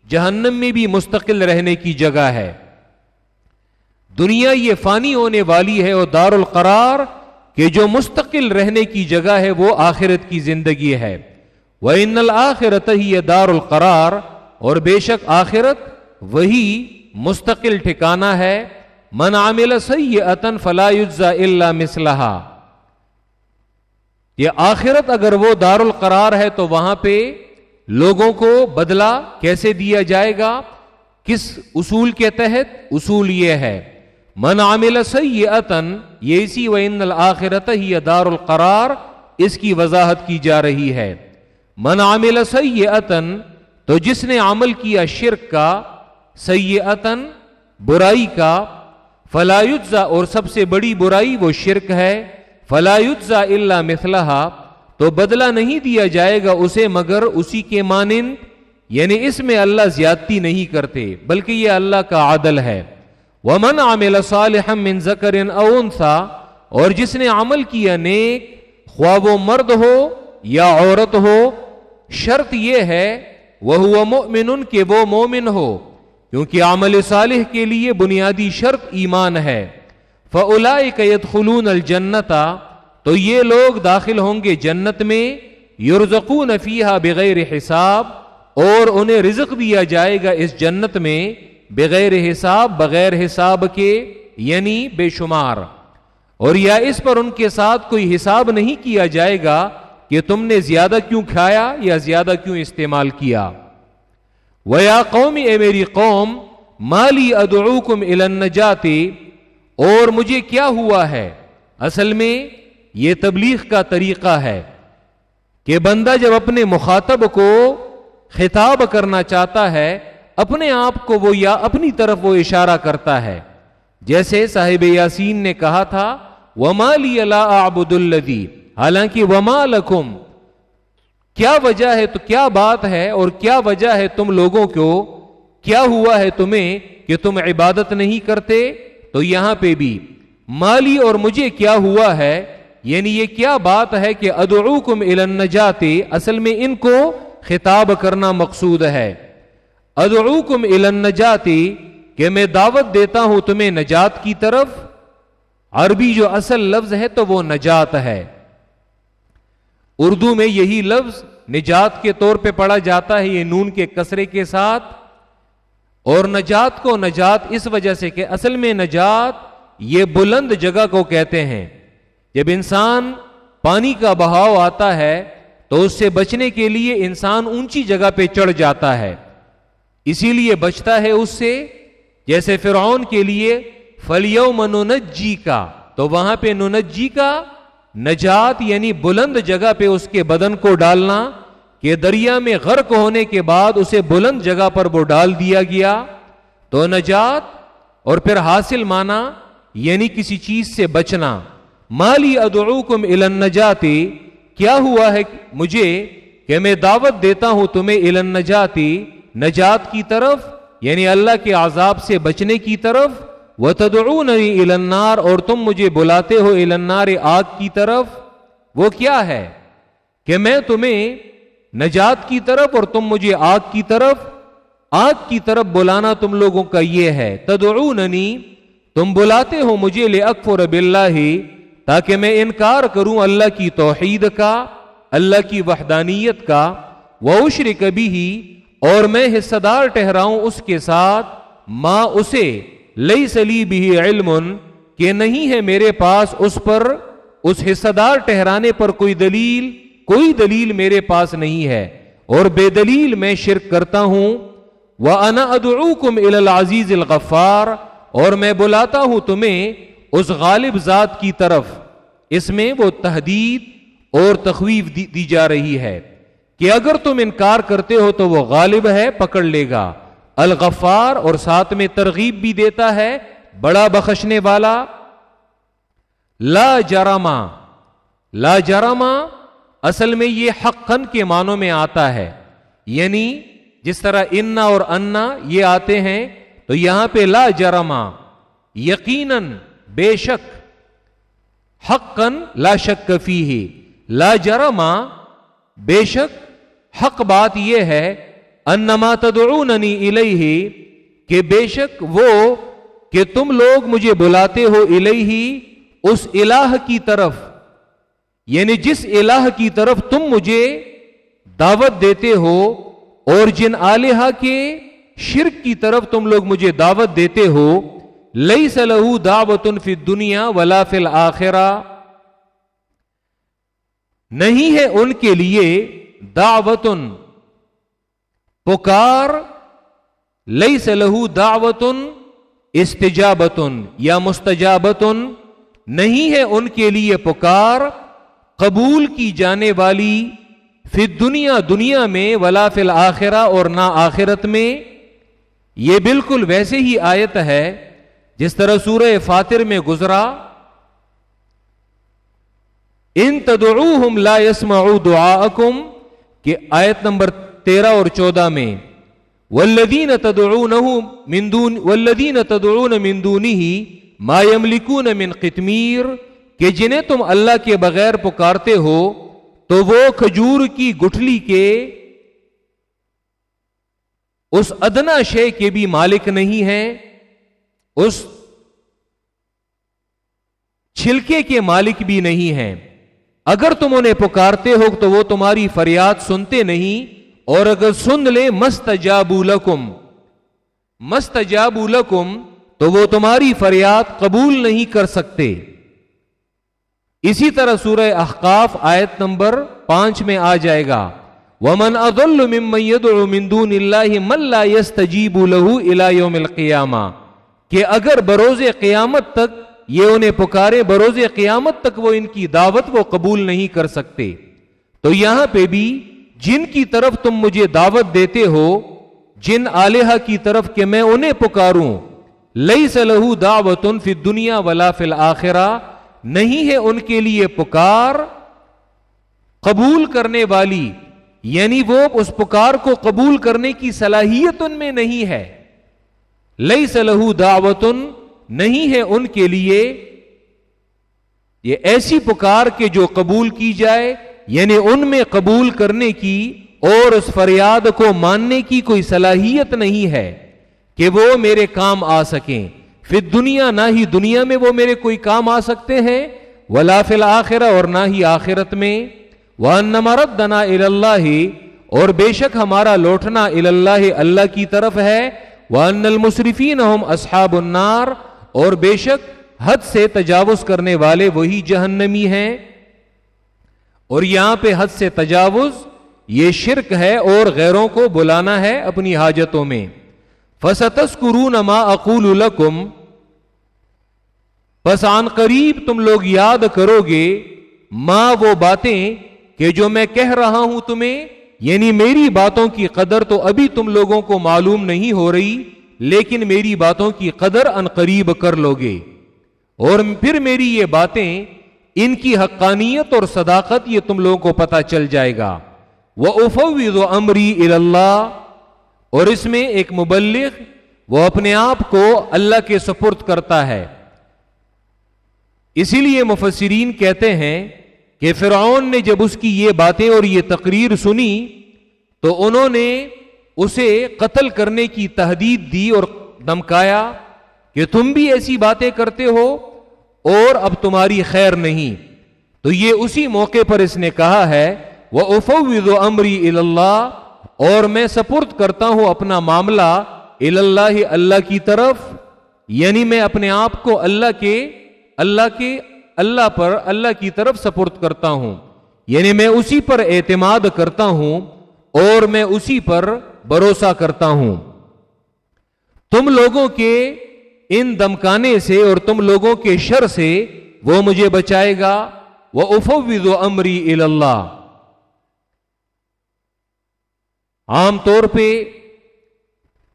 جہنم میں بھی مستقل رہنے کی جگہ ہے۔ دنیا یہ فانی ہونے والی ہے اور دار القرار کہ جو مستقل رہنے کی جگہ ہے وہ آخرت کی زندگی ہے۔ وہ ان الآخرت ہی دار القرار اور بے شک آخرت وہی مستقل ٹھکانا ہے۔ من عامل سی اتن فلا اللہ مسلحا یہ آخرت اگر وہ دار القرار ہے تو وہاں پہ لوگوں کو بدلا کیسے دیا جائے گا؟ کس اصول کے تحت؟ اصول یہ ہے۔ من عامل سی یہ اسی و ان الآخرت ہی دار القرار اس کی وضاحت کی جا رہی ہے۔ من عامل سی اتن تو جس نے عمل کیا شرک کا سی اتن برائی کا فلاحا اور سب سے بڑی برائی وہ شرک ہے فلاحا اللہ مثلحا تو بدلہ نہیں دیا جائے گا اسے مگر اسی کے مانند یعنی اس میں اللہ زیادتی نہیں کرتے، بلکہ یہ اللہ کا عادل ہے۔ وہ من عامل من ذکر اونسا اور جس نے عمل کیا نیک خواب و مرد ہو یا عورت ہو، شرط یہ ہے وہ مومن کہ وہ مومن ہو۔ کیونکہ عمل صالح کے لیے بنیادی شرط ایمان ہے۔ فلا قیت خلون الجنتا تو یہ لوگ داخل ہوں گے جنت میں۔ یورزقون فیحا بغیر حساب۔ اور انہیں رزق دیا جائے گا اس جنت میں بغیر حساب بغیر حساب کے یعنی بے شمار۔ اور یا اس پر ان کے ساتھ کوئی حساب نہیں کیا جائے گا کہ تم نے زیادہ کیوں کھایا یا زیادہ کیوں استعمال کیا۔ ویا قومی اے میری قوم مالی ادعوکم النجاتی اور مجھے کیا ہوا ہے اصل میں یہ تبلیغ کا طریقہ ہے کہ بندہ جب اپنے مخاطب کو خطاب کرنا چاہتا ہے اپنے آپ کو وہ یا اپنی طرف وہ اشارہ کرتا ہے جیسے صاحب یاسین نے کہا تھا وہ مالی اللہ آبد الدی حالانکہ وما لکم کیا وجہ ہے تو کیا بات ہے اور کیا وجہ ہے تم لوگوں کو؟ کیا ہوا ہے تمہیں کہ تم عبادت نہیں کرتے؟ تو یہاں پہ بھی، مالی اور مجھے کیا ہوا ہے؟ یعنی یہ کیا بات ہے کہ ادعوکم النجاتی اصل میں ان کو خطاب کرنا مقصود ہے۔ ادعوکم النجاتی کہ میں دعوت دیتا ہوں تمہیں نجات کی طرف۔ عربی جو اصل لفظ ہے تو وہ نجات ہے۔ اردو میں یہی لفظ نجات کے طور پہ پڑھا جاتا ہے، یہ نون کے کسرے کے ساتھ۔ اور نجات کو نجات اس وجہ سے کہ اصل میں نجات یہ بلند جگہ کو کہتے ہیں۔ جب انسان پانی کا بہاؤ آتا ہے تو اس سے بچنے کے لیے انسان اونچی جگہ پہ چڑھ جاتا ہے۔ اسی لیے بچتا ہے اس سے، جیسے فرعون کے لیے فلیو منجی کا تو وہاں پہ نونجی کا نجات یعنی بلند جگہ پہ اس کے بدن کو ڈالنا کہ دریا میں غرق ہونے کے بعد اسے بلند جگہ پر وہ ڈال دیا گیا۔ تو نجات اور پھر حاصل مانا یعنی کسی چیز سے بچنا۔ مالی ادعوکم النجاتی کیا ہوا ہے مجھے کہ میں دعوت دیتا ہوں تمہیں النجاتی نجات کی طرف یعنی اللہ کے عذاب سے بچنے کی طرف؟ وہ تدعوننی النار اور تم مجھے بلاتے ہو النار آگ کی طرف؟ وہ کیا ہے؟ کہ میں تمہیں نجات کی طرف اور تم مجھے آگ کی طرف، آگ کی طرف بلانا تم لوگوں کا یہ ہے۔ تدعوننی، تم بلاتے ہو مجھے لے اکفر باللہ تاکہ میں انکار کروں اللہ کی توحید کا، اللہ کی وحدانیت کا۔ وشر کبھی ہی اور میں حصہ دار ٹہراؤں اس کے ساتھ، ماں اسے لئی سلی بھی علم کہ نہیں ہے میرے پاس اس پر اس حصہ دار ٹہرانے پر کوئی دلیل کوئی دلیل میرے پاس نہیں ہے اور بے دلیل میں شرک کرتا ہوں وہ انا ادعوکم العزیز الغفار اور میں بلاتا ہوں تمہیں اس غالب ذات کی طرف اس میں وہ تحدید اور تخویف دی, دی جا رہی ہے کہ اگر تم انکار کرتے ہو تو وہ غالب ہے پکڑ لے گا۔ الغفار اور ساتھ میں ترغیب بھی دیتا ہے، بڑا بخشنے والا۔ لا جراما لا جراما اصل میں یہ حقن کے معنوں میں آتا ہے۔ یعنی جس طرح انا اور انا یہ آتے ہیں، تو یہاں پہ لا جرما یقیناً، بے شک حقن لا شک کفی ہی لا جرما بے شک، حق بات یہ ہے انما تدعوننی الیہ، کہ بے شک وہ کہ تم لوگ مجھے بلاتے ہو الیہ اس الہ کی طرف یعنی جس الہ کی طرف تم مجھے دعوت دیتے ہو، اور جن آلیہ کے شرک کی طرف تم لوگ مجھے دعوت دیتے ہو لئی سلح دعوت فی دنیا ولا فل آخرا نہیں ہے ان کے لیے دعوت پکار لئی سلح دعوت استجابتن یا مستجابتن، نہیں ہے ان کے لیے پکار، قبول کی جانے والی پھر دنیا دنیا میں ولا فل آخرا اور نہ آخرت میں۔ یہ بالکل ویسے ہی آیت ہے جس طرح سورہ فاتر میں گزرا۔ ان تدعوہم لا يسمعوا دعاءکم، کہ آیت نمبر تیرہ اور چودہ میں والذین تدعونه من دون والذین تدعون من دونه ما يملكون من قتمیر کہ جنہیں تم اللہ کے بغیر پکارتے ہو، تو وہ کھجور کی گٹھلی کے اس ادنا شے کے بھی مالک نہیں ہے اس چھلکے کے مالک بھی نہیں ہے اگر تم انہیں پکارتے ہو، تو وہ تمہاری فریاد سنتے نہیں اور اگر سن لے مست لکم مست لکم، تو وہ تمہاری فریاد قبول نہیں کر سکتے۔ اسی طرح سورہ احقاف آیت نمبر پانچ میں آ جائے گا۔ ومن اضل ممن يدعو من دون الله من لا يستجيب له الى يوم القيامه کہ اگر بروز قیامت تک یہ انہیں پکارے، بروز قیامت تک وہ ان کی دعوت کو قبول نہیں کر سکتے۔ تو یہاں پہ بھی جن کی طرف تم مجھے دعوت دیتے ہو، جن آلیہ کی طرف کہ میں انہیں پکاروں لئی سلح دعوت فی دنیا ولا فی الآخرہ نہیں ہے ان کے لیے پکار قبول کرنے والی یعنی وہ اس پکار کو قبول کرنے کی صلاحیت ان میں نہیں ہے۔ لئی سلح دعوت نہیں ہے ان کے لیے۔ یہ ایسی پکار کے جو قبول کی جائے یعنی ان میں قبول کرنے کی اور اس فریاد کو ماننے کی کوئی صلاحیت نہیں ہے کہ وہ میرے کام آ سکیں۔ پھر دنیا نہ ہی دنیا میں وہ میرے کوئی کام آ سکتے ہیں، ولا فل اور نہ ہی آخرت میں۔ وہ نمرت دنا اللہ اور بے شک ہمارا لوٹنا اللہ اللہ کی طرف ہے۔ وہ ان المصرفین اصحاب النار، اور بے شک حد سے تجاوز کرنے والے وہی جہنمی ہیں۔ اور یہاں پہ حد سے تجاوز، یہ شرک ہے اور غیروں کو بلانا ہے اپنی حاجتوں میں۔ فستس ما اقول الکم بس آن قریب تم لوگ یاد کرو گے ماں وہ باتیں کہ جو میں کہہ رہا ہوں تمہیں یعنی میری باتوں کی قدر تو ابھی تم لوگوں کو معلوم نہیں ہو رہی، لیکن میری باتوں کی قدر ان قریب کر لو گے اور پھر میری یہ باتیں ان کی حقانیت اور صداقت یہ تم لوگوں کو پتا چل جائے گا۔ وہ افوض و امری اللہ اور اس میں ایک مبلغ وہ اپنے آپ کو اللہ کے سپرد کرتا ہے۔ اسی لیے مفسرین کہتے ہیں کہ فرعون نے جب اس کی یہ باتیں اور یہ تقریر سنی تو انہوں نے اسے قتل کرنے کی تحدید دی اور دمکایا کہ تم بھی ایسی باتیں کرتے ہو اور اب تمہاری خیر نہیں۔ تو یہ اسی موقع پر اس نے کہا ہے وہ افوض امری اللہ اور میں سپرد کرتا ہوں اپنا معاملہ اللہ اللہ کی طرف۔ یعنی میں اپنے آپ کو اللہ کے اللہ کے، اللہ پر، اللہ کی طرف سپرد کرتا ہوں۔ یعنی میں اسی پر اعتماد کرتا ہوں اور میں اسی پر بھروسہ کرتا ہوں۔ تم لوگوں کے ان دمکانے سے اور تم لوگوں کے شر سے وہ مجھے بچائے گا وہ افوض امری اللہ عام طور پہ،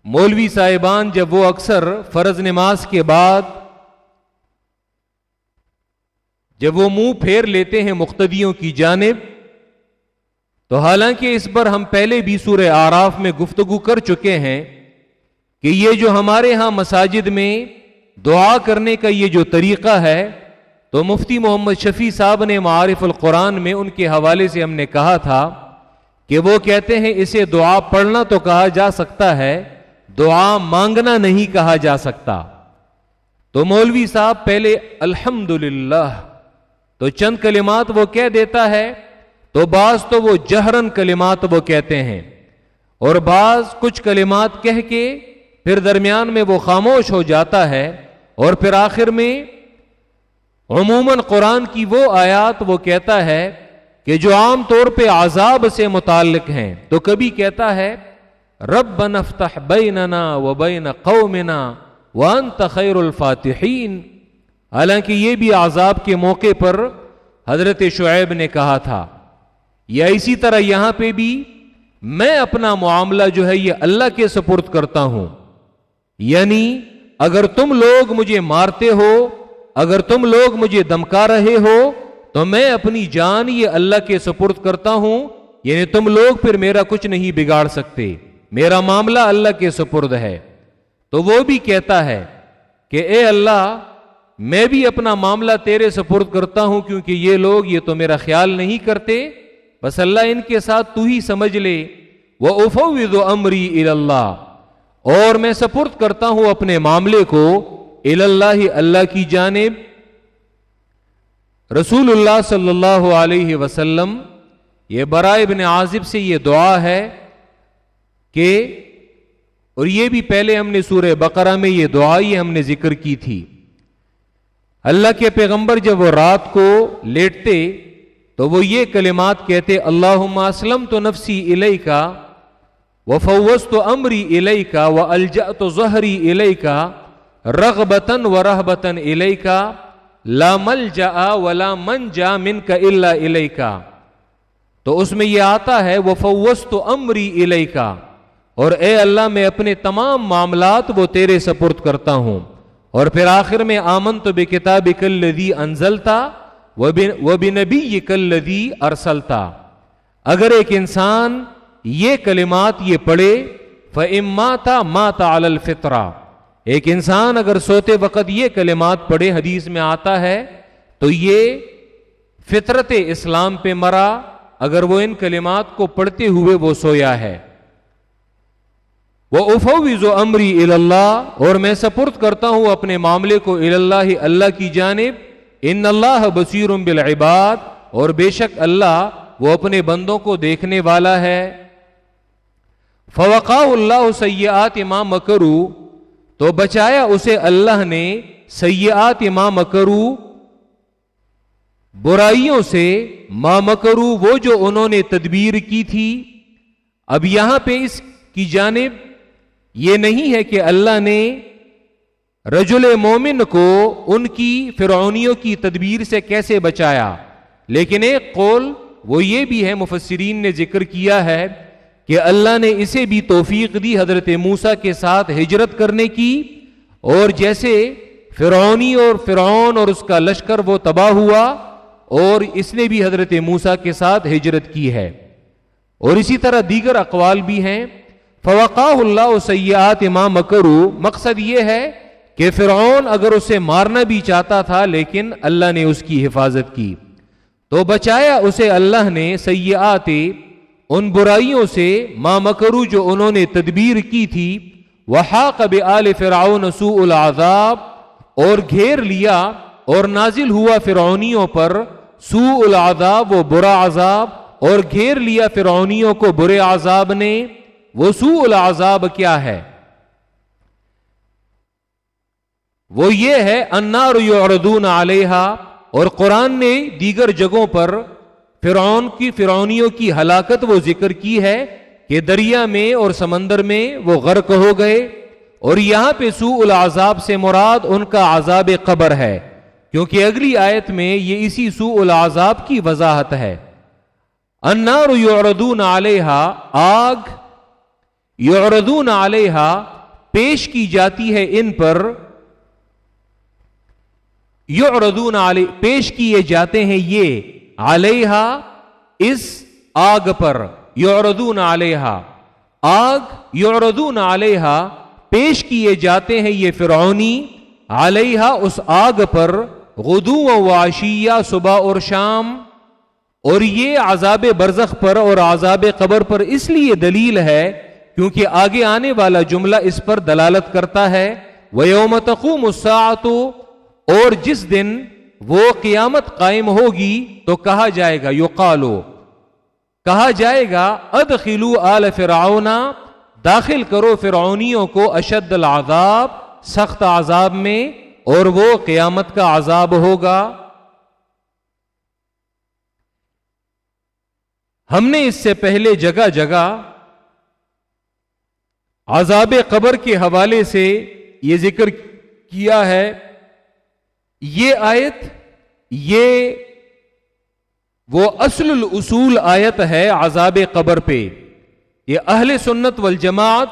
مولوی صاحبان جب وہ اکثر فرض نماز کے بعد جب وہ منہ پھیر لیتے ہیں مختدیوں کی جانب، تو حالانکہ اس پر ہم پہلے بھی سورہ آراف میں گفتگو کر چکے ہیں کہ یہ جو ہمارے ہاں مساجد میں دعا کرنے کا یہ جو طریقہ ہے، تو مفتی محمد شفیع صاحب نے معارف القرآن میں ان کے حوالے سے ہم نے کہا تھا کہ وہ کہتے ہیں، اسے دعا پڑھنا تو کہا جا سکتا ہے، دعا مانگنا نہیں کہا جا سکتا۔ تو مولوی صاحب پہلے الحمد تو چند کلمات وہ کہہ دیتا ہے، تو بعض تو وہ جہرن کلمات وہ کہتے ہیں۔ اور بعض کچھ کلمات کہہ کے پھر درمیان میں وہ خاموش ہو جاتا ہے اور پھر آخر میں عموماً قرآن کی وہ آیات وہ کہتا ہے کہ جو عام طور پہ عذاب سے متعلق ہیں، تو کبھی کہتا ہے رب نفتح بیننا و بین قومنا وانت خیر الفاتحین. حالانکہ یہ بھی عذاب کے موقع پر حضرت شعیب نے کہا تھا۔ یا اسی طرح یہاں پہ بھی میں اپنا معاملہ جو ہے یہ اللہ کے سپرد کرتا ہوں۔ یعنی اگر تم لوگ مجھے مارتے ہو، اگر تم لوگ مجھے دمکا رہے ہو، تو میں اپنی جان یہ اللہ کے سپرد کرتا ہوں یعنی تم لوگ پھر میرا کچھ نہیں بگاڑ سکتے۔ میرا معاملہ اللہ کے سپرد ہے۔ تو وہ بھی کہتا ہے کہ اے اللہ، میں بھی اپنا معاملہ تیرے سپرد کرتا ہوں کیونکہ یہ لوگ یہ تو میرا خیال نہیں کرتے۔ بس اللہ ان کے ساتھ تو ہی سمجھ لے۔ وہ افوض امری اللہ اور میں سپرد کرتا ہوں اپنے معاملے کو اللہ اللہ کی جانب۔ رسول اللہ صلی اللہ علیہ وسلم، یہ برائے ابن عازب سے یہ دعا ہے کہ، اور یہ بھی پہلے ہم نے سورہ بقرہ میں یہ دعا ہی ہم نے ذکر کی تھی۔ اللہ کے پیغمبر جب وہ رات کو لیٹتے تو وہ یہ کلمات کہتے اللہ اسلم تو نفسی الئی کا وہ فوس تو امری الئی کا وہ الجا تو ظہری الئی کا رغ بتن و رہ بتن الئی کا لا مل جا ولا من جا من کا اللہ کا تو اس میں یہ آتا ہے وہ فوس تو امری الئی کا اور اے اللہ، میں اپنے تمام معاملات وہ تیرے سپرد کرتا ہوں۔ اور پھر آخر میں آمن تو بے کتاب کلدی انزل تھا وہ بھی نبی کلدی ارسلتا اگر ایک انسان یہ کلمات یہ پڑھے فماتا ماتا الفطرا ایک انسان اگر سوتے وقت یہ کلمات پڑھے، حدیث میں آتا ہے، تو یہ فطرت اسلام پہ مرا، اگر وہ ان کلمات کو پڑھتے ہوئے وہ سویا ہے۔ وہ افوز و امری اللہ اور میں سپرد کرتا ہوں اپنے معاملے کو اللہ اللہ کی جانب۔ ان اللہ بصیر بالعباد۔ اور بے شک اللہ وہ اپنے بندوں کو دیکھنے والا ہے۔ فوقا اللہ سیاحت امام مکرو، تو بچایا اسے اللہ نے سیاحت امام مکرو، برائیوں سے ماں مکرو، وہ جو انہوں نے تدبیر کی تھی۔ اب یہاں پہ اس کی جانب یہ نہیں ہے کہ اللہ نے رجل مومن کو ان کی فرعونیوں کی تدبیر سے کیسے بچایا، لیکن ایک قول وہ یہ بھی ہے، مفسرین نے ذکر کیا ہے کہ اللہ نے اسے بھی توفیق دی حضرت موسا کے ساتھ ہجرت کرنے کی، اور جیسے فرعونی اور فرعون اور اس کا لشکر وہ تباہ ہوا، اور اس نے بھی حضرت موسا کے ساتھ ہجرت کی ہے۔ اور اسی طرح دیگر اقوال بھی ہیں۔ فوقا اللہ سیاحت امام مکرو مقصد یہ ہے کہ فرعون اگر اسے مارنا بھی چاہتا تھا، لیکن اللہ نے اس کی حفاظت کی۔ تو بچایا اسے اللہ نے سیاحت ان برائیوں سے ماں مکرو جو انہوں نے تدبیر کی تھی وہ کب آل فرعون سوء العذاب، اور گھیر لیا اور نازل ہوا فرعونیوں پر سوء العذاب وہ برا عذاب، اور گھیر لیا فرعونیوں کو برے عذاب نے، وہ سوء العذاب کیا ہے؟ وہ یہ ہے انار یعرضون علیہ اور قرآن نے دیگر جگہوں پر فرعون کی فرعونیوں کی ہلاکت وہ ذکر کی ہے کہ دریا میں اور سمندر میں وہ غرق ہو گئے اور یہاں پہ سو العذاب سے مراد ان کا عذاب قبر ہے، کیونکہ اگلی آیت میں یہ اسی سو العذاب کی وضاحت ہے۔ انار یعرضون علیہ آگ یعرضون علیہ پیش کی جاتی ہے ان پر۔ یعرضون علیہ پیش کیے جاتے ہیں یہ۔ علیہ اس آگ پر یوردون علیہ آگ یوردون علیہ پیش کیے جاتے ہیں یہ فرعونی۔ علیہ اس آگ پر، غدو و واشیا صبح اور شام۔ اور یہ عذاب برزخ پر اور عذاب قبر پر اس لیے دلیل ہے کیونکہ آگے آنے والا جملہ اس پر دلالت کرتا ہے۔ وہ یوم تقوم اور جس دن وہ قیامت قائم ہوگی تو کہا جائے گا یو کہا جائے گا ادخلو آل فرعون، داخل کرو فرعونیوں کو اشد العذاب، سخت عذاب میں، اور وہ قیامت کا عذاب ہوگا۔ ہم نے اس سے پہلے جگہ جگہ عذاب قبر کے حوالے سے یہ ذکر کیا ہے۔ یہ آیت، یہ وہ اصل الاصول آیت ہے عذاب قبر پہ۔ یہ اہل سنت والجماعت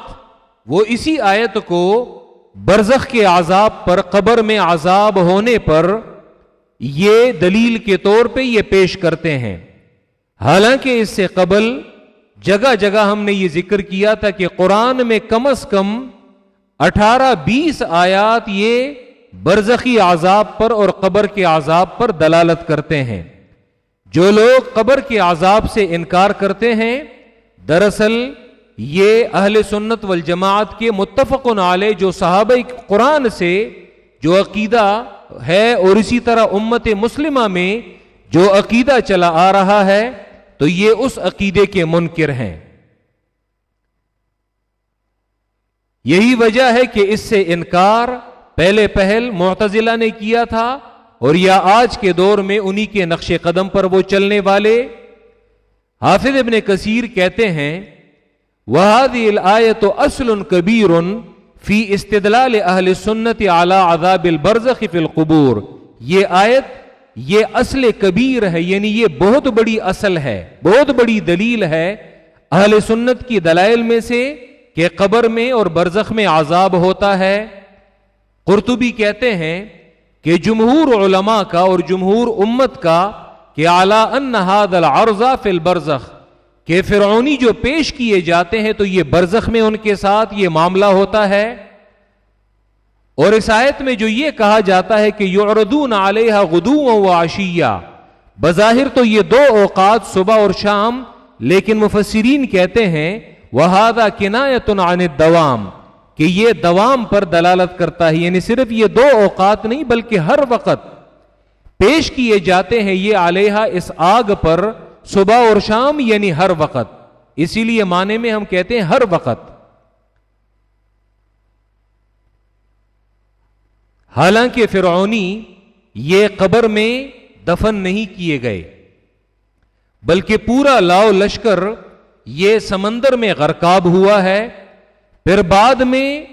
وہ اسی آیت کو برزخ کے عذاب پر، قبر میں عذاب ہونے پر یہ دلیل کے طور پہ یہ پیش کرتے ہیں۔ حالانکہ اس سے قبل جگہ جگہ ہم نے یہ ذکر کیا تھا کہ قرآن میں کم از کم اٹھارہ بیس آیات یہ برزخی عذاب پر اور قبر کے عذاب پر دلالت کرتے ہیں۔ جو لوگ قبر کے عذاب سے انکار کرتے ہیں، دراصل یہ اہل سنت والجماعت کے متفق علیہ جو صحابہ قرآن سے جو عقیدہ ہے اور اسی طرح امت مسلمہ میں جو عقیدہ چلا آ رہا ہے، تو یہ اس عقیدے کے منکر ہیں۔ یہی وجہ ہے کہ اس سے انکار پہلے پہل معتزلہ نے کیا تھا اور یا آج کے دور میں انہی کے نقش قدم پر وہ چلنے والے؟ حافظ ابن کثیر کہتے ہیں وہ اصل کبیر فی استدلال اہل سنت اعلی عذاب البرزخ فی القبور۔ یہ آیت، یہ اصل کبیر ہے یعنی یہ بہت بڑی اصل ہے، بہت بڑی دلیل ہے اہل سنت کی دلائل میں سے کہ قبر میں اور برزخ میں عذاب ہوتا ہے۔ قرطبی کہتے ہیں کہ جمہور علماء کا اور جمہور امت کا کہ اعلی ان العرضہ فی البرزخ، کہ فرعونی جو پیش کیے جاتے ہیں تو یہ برزخ میں ان کے ساتھ یہ معاملہ ہوتا ہے۔ اور اس آیت میں جو یہ کہا جاتا ہے کہ یعرضون علیہ غدو و عشیہ، بظاہر تو یہ دو اوقات صبح اور شام، لیکن مفسرین کہتے ہیں وہادہ کنایت عن الدوام۔ کہ یہ دوام پر دلالت کرتا ہے یعنی صرف یہ دو اوقات نہیں، بلکہ ہر وقت پیش کیے جاتے ہیں یہ علیہ اس آگ پر صبح اور شام یعنی ہر وقت۔ اسی لیے معنی میں ہم کہتے ہیں ہر وقت۔ حالانکہ فرعونی یہ قبر میں دفن نہیں کیے گئے، بلکہ پورا لاؤ لشکر یہ سمندر میں غرقاب ہوا ہے۔ پھر بعد میں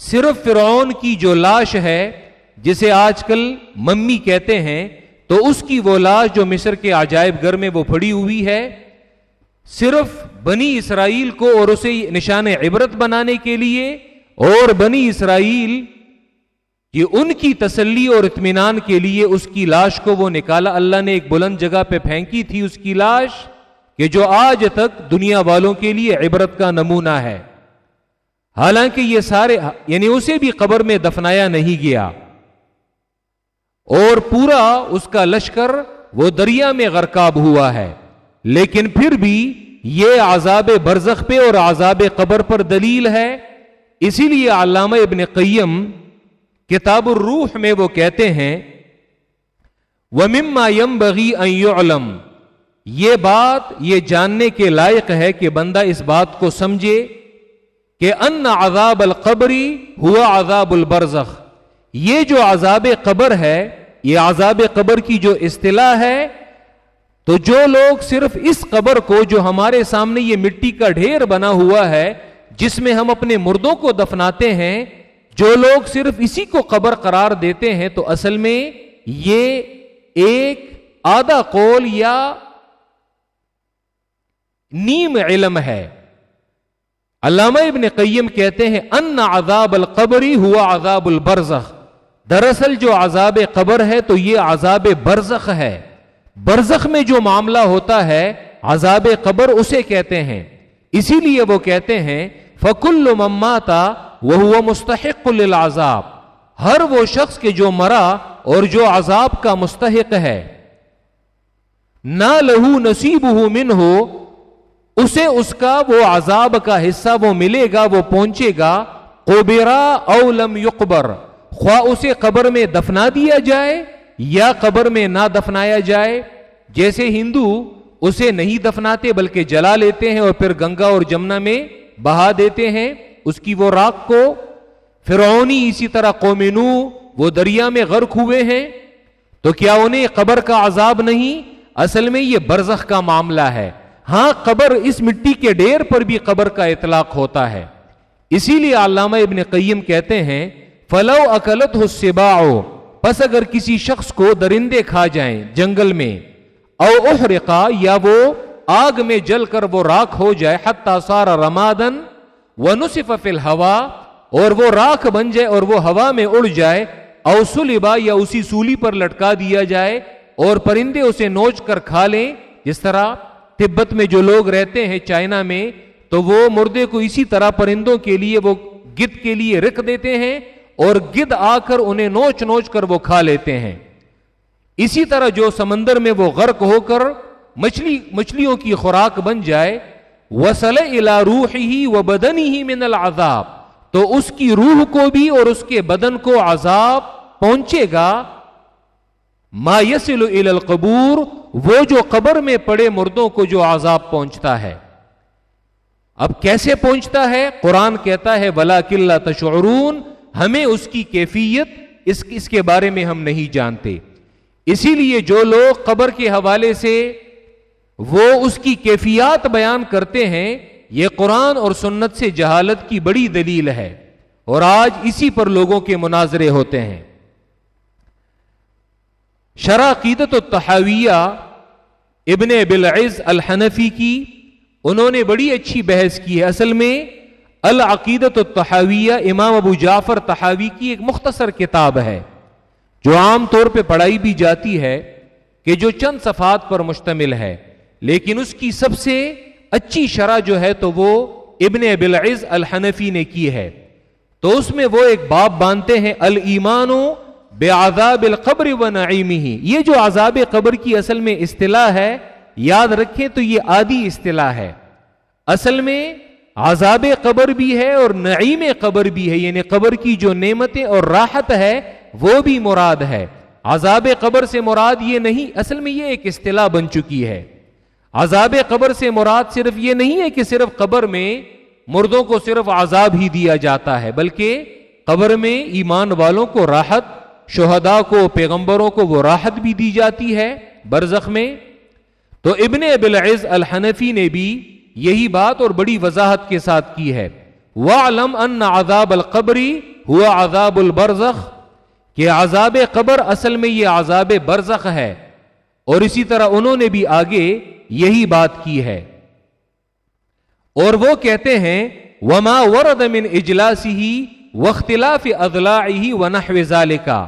صرف فرعون کی جو لاش ہے، جسے آج کل ممی کہتے ہیں، تو اس کی وہ لاش جو مصر کے عجائب گھر میں وہ پڑی ہوئی ہے، صرف بنی اسرائیل کو اور اسے نشان عبرت بنانے کے لیے، اور بنی اسرائیل یہ ان کی تسلی اور اطمینان کے لیے اس کی لاش کو وہ نکالا۔ اللہ نے ایک بلند جگہ پہ پھینکی تھی اس کی لاش، کہ جو آج تک دنیا والوں کے لیے عبرت کا نمونہ ہے۔ حالانکہ یہ سارے یعنی اسے بھی قبر میں دفنایا نہیں گیا۔ اور پورا اس کا لشکر وہ دریا میں غرقاب ہوا ہے۔ لیکن پھر بھی یہ عذاب برزخ پہ اور عذاب قبر پر دلیل ہے۔ اسی لیے علامہ ابن قیم کتاب الروح میں وہ کہتے ہیں وہ مما یم بغی علم یہ بات یہ جاننے کے لائق ہے کہ بندہ اس بات کو سمجھے۔ کہ ان عذاب القبری ہوا عذاب البرزخ۔ یہ جو عذاب قبر ہے، یہ عذاب قبر کی جو اصطلاح ہے، تو جو لوگ صرف اس قبر کو جو ہمارے سامنے یہ مٹی کا ڈھیر بنا ہوا ہے، جس میں ہم اپنے مردوں کو دفناتے ہیں، جو لوگ صرف اسی کو قبر قرار دیتے ہیں، تو اصل میں یہ ایک آدھا قول یا نیم علم ہے۔ علامہ ابن قیم کہتے ہیں، ان عذاب القبری ہوا عذاب البرزخ. دراصل جو عذاب قبر ہے تو یہ عذاب برزخ ہے۔ برزخ میں جو معاملہ ہوتا ہے، عذاب قبر اسے کہتے ہیں۔ اسی لیے وہ کہتے ہیں، فکل مماتا وہ ہوا مستحق للعذاب. ہر وہ شخص کے جو مرا اور جو عذاب کا مستحق ہے۔ نہ لہو نصیب ہو من ہو اسے اس کا وہ عذاب کا حصہ وہ ملے گا، وہ پہنچے گا۔ قبرا او لم یقبر خواہ اسے قبر میں دفنا دیا جائے یا قبر میں نہ دفنایا جائے۔ جیسے ہندو اسے نہیں دفناتے بلکہ جلا لیتے ہیں اور پھر گنگا اور جمنا میں بہا دیتے ہیں۔ اس کی وہ راک کو فرعونی اسی طرح قومنو وہ دریا میں غرق ہوئے ہیں۔ تو کیا انہیں قبر کا عذاب نہیں؟ اصل میں یہ برزخ کا معاملہ ہے۔ ہاں قبر اس مٹی کے ڈیر پر بھی قبر کا اطلاق ہوتا ہے۔ اسی لیے علامہ ابن قیم کہتے ہیں، فلو اکلت ہو سبا بس اگر کسی شخص کو درندے کھا جائیں جنگل میں، او احرقا، یا وہ آگ میں جل کر وہ راک ہو جائے حتی سارا رمادن و نصف فی الہوا اور وہ راک بن جائے اور وہ ہوا میں اڑ جائے، او سلبا، یا اسی سولی پر لٹکا دیا جائے، اور پرندے اسے نوچ کر کھا لیں، جس طرح تبت میں جو لوگ رہتے ہیں چائنا میں، تو وہ مردے کو اسی طرح پرندوں کے لیے وہ گد کے لیے رکھ دیتے ہیں اور گد آ کر انہیں نوچ نوچ کر وہ کھا لیتے ہیں۔ اسی طرح جو سمندر میں وہ غرق ہو کر مچھلی، مچھلیوں کی خوراک بن جائے وسل الا روح ہی و بدن ہی من العذاب۔ تو اس کی روح کو بھی اور اس کے بدن کو عذاب پہنچے گا۔ ما یسل الى القبور وہ جو قبر میں پڑے مردوں کو جو عذاب پہنچتا ہے۔ اب کیسے پہنچتا ہے؟ قرآن کہتا ہے ولا کلّا تشعرون ہمیں اس کی کیفیت، اس اس کے بارے میں ہم نہیں جانتے۔ اسی لیے جو لوگ قبر کے حوالے سے وہ اس کی کیفیات بیان کرتے ہیں، یہ قرآن اور سنت سے جہالت کی بڑی دلیل ہے۔ اور آج اسی پر لوگوں کے مناظرے ہوتے ہیں۔ شرح قیدت و تحاویہ ابن بالعز الحنفی کی انہوں نے بڑی اچھی بحث کی ہے۔ اصل میں العقیدت التحاویہ امام ابو جعفر تحاوی کی ایک مختصر کتاب ہے، جو عام طور پہ پڑھائی بھی جاتی ہے کہ جو چند صفات پر مشتمل ہے۔ لیکن اس کی سب سے اچھی شرح جو ہے تو وہ ابن بالعز الحنفی نے کی ہے۔ تو اس میں وہ ایک باب باندھتے ہیں المان بے عذاب القبر و نعیمی ہی یہ جو عذاب قبر کی اصل میں اصطلاح ہے، یاد رکھیں تو یہ آدھی اصطلاح ہے۔ اصل میں عذاب قبر بھی ہے اور نعیم قبر بھی ہے یعنی قبر کی جو نعمتیں اور راحت ہے، وہ بھی مراد ہے۔ عذاب قبر سے مراد یہ نہیں، اصل میں یہ ایک اصطلاح بن چکی ہے۔ عذاب قبر سے مراد صرف یہ نہیں ہے کہ صرف قبر میں مردوں کو صرف عذاب ہی دیا جاتا ہے، بلکہ قبر میں ایمان والوں کو راحت شہداء کو، پیغمبروں کو وہ راحت بھی دی جاتی ہے برزخ میں۔ تو ابن ابلعز الحنفی نے بھی یہی بات اور بڑی وضاحت کے ساتھ کی ہے۔ وَعْلَمْ أَنَّ عَذَابَ الْقَبْرِ هُوَ عَذَابُ الْبَرْزَخ۔ کہ عذاب قبر اصل میں یہ عذاب برزخ ہے۔ اور اسی طرح انہوں نے بھی آگے یہی بات کی ہے۔ اور وہ کہتے ہیں، وما ورد من اجلاسی وختلاف اضلاعی و نحو ذالکا،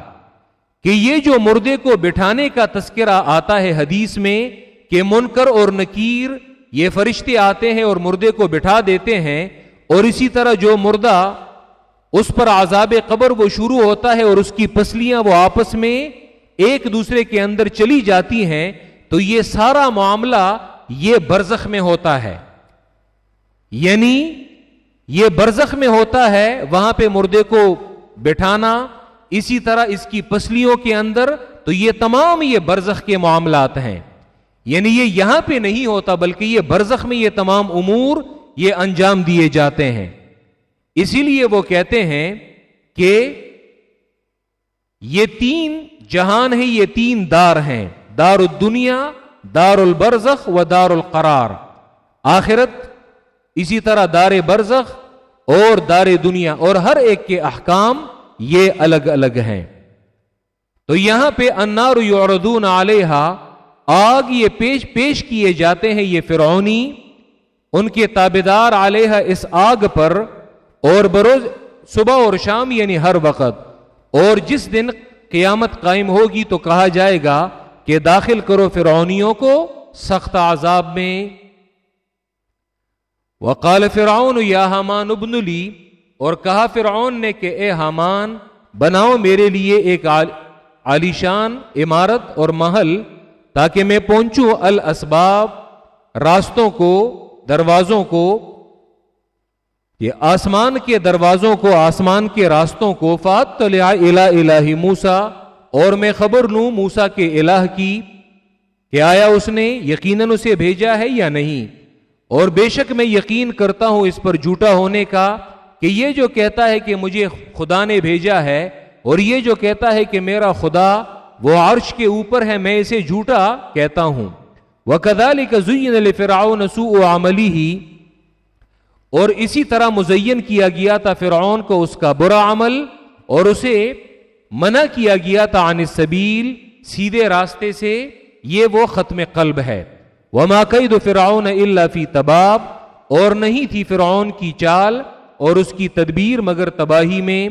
کہ یہ جو مردے کو بٹھانے کا تذکرہ آتا ہے حدیث میں کہ منکر اور نکیر، یہ فرشتے آتے ہیں اور مردے کو بٹھا دیتے ہیں، اور اسی طرح جو مردہ اس پر عذاب قبر وہ شروع ہوتا ہے اور اس کی پسلیاں وہ آپس میں ایک دوسرے کے اندر چلی جاتی ہیں، تو یہ سارا معاملہ یہ برزخ میں ہوتا ہے۔ یعنی یہ برزخ میں ہوتا ہے، وہاں پہ مردے کو بٹھانا، اسی طرح اس کی پسلیوں کے اندر، تو یہ تمام یہ برزخ کے معاملات ہیں۔ یعنی یہ یہاں پہ نہیں ہوتا، بلکہ یہ برزخ میں یہ تمام امور، یہ انجام دیے جاتے ہیں۔ اسی لیے وہ کہتے ہیں کہ یہ تین جہان ہے یہ تین دار ہیں۔ دار الدنیا، دار البرزخ و دار القرار۔ آخرت اسی طرح دار برزخ اور دار دنیا اور ہر ایک کے احکام یہ الگ الگ ہیں۔ تو یہاں پہ انار یوردون علیہ آگ یہ پیش پیش کیے جاتے ہیں یہ فرعونی، ان کے تابے دار علیہ اس آگ پر اور بروز صبح اور شام یعنی ہر وقت۔ اور جس دن قیامت قائم ہوگی تو کہا جائے گا کہ داخل کرو فرعونیوں کو سخت عذاب میں۔ وقال فرعون، یا حمان ابن لی اور کہا فرعون نے کہ، اے حمان بناؤ میرے لیے ایک عالیشان عمارت اور محل تاکہ میں پہنچوں۔ الاسباب، راستوں کو، دروازوں کو، یہ آسمان کے دروازوں کو، آسمان کے راستوں کو۔ فات الہ موسا اور میں خبر لوں موسا کے الہ کی کہ آیا اس نے یقیناً اسے بھیجا ہے یا نہیں۔ اور بے شک میں یقین کرتا ہوں اس پر جھوٹا ہونے کا کہ یہ جو کہتا ہے کہ مجھے خدا نے بھیجا ہے اور یہ جو کہتا ہے کہ میرا خدا وہ عرش کے اوپر ہے، میں اسے جھوٹا کہتا ہوں۔ وہ کدال کا زئی فراؤ نسو عملی ہی اور اسی طرح مزین کیا گیا تھا فرعون کو اس کا برا عمل اور اسے منع کیا گیا تھا عن السبیل سیدھے راستے سے یہ وہ ختم قلب ہے۔ وما قید فرعون الا فی تباب، اور نہیں تھی فرعون کی چال اور اس کی تدبیر مگر تباہی میں۔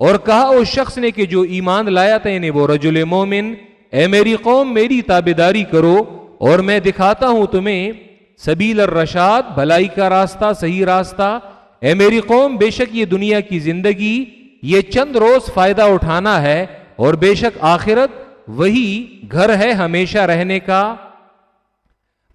اور کہا اس شخص نے کہ جو ایمان لایا تھا یعنی وہ رجل مومن، اے میری قوم، میری تابیداری کرو اور میں دکھاتا ہوں تمہیں سبیل الرشاد، بھلائی کا راستہ، صحیح راستہ۔ اے میری قوم، بے شک یہ دنیا کی زندگی، یہ چند روز فائدہ اٹھانا ہے اور بے شک آخرت وہی گھر ہے ہمیشہ رہنے کا۔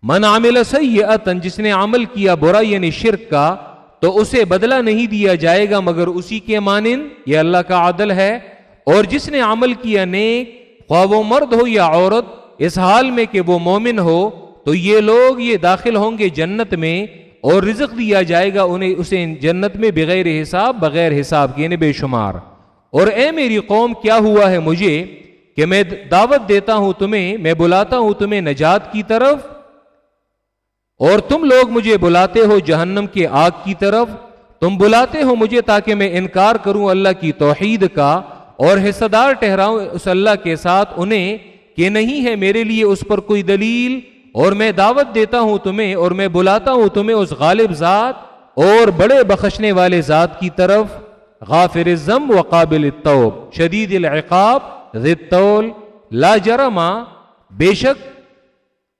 من عامل سیئتن جس نے عمل کیا برا یعنی شرک کا، تو اسے بدلہ نہیں دیا جائے گا، مگر اسی کے مانند یہ اللہ کا عدل ہے۔ اور جس نے عمل کیا نیک، خواہ وہ مرد ہو یا عورت، اس حال میں کہ وہ مومن ہو، تو یہ لوگ یہ داخل ہوں گے جنت میں، اور رزق دیا جائے گا انہیں اسے جنت میں بغیر حساب بغیر حساب کے یعنی بے شمار۔ اور اے میری قوم، کیا ہوا ہے مجھے کہ میں دعوت دیتا ہوں تمہیں، میں بلاتا ہوں تمہیں نجات کی طرف؟ اور تم لوگ مجھے بلاتے ہو جہنم کے آگ کی طرف، تم بلاتے ہو مجھے تاکہ میں انکار کروں اللہ کی توحید کا، اور حصہ دار ٹہراؤں اس اللہ کے ساتھ انہیں کہ نہیں ہے میرے لیے اس پر کوئی دلیل، اور میں دعوت دیتا ہوں تمہیں، اور میں بلاتا ہوں تمہیں اس غالب ذات، اور بڑے بخشنے والے ذات کی طرف۔ غافر الزم و قابل التوب، شدید العقاب ضول لا جرما بے شک،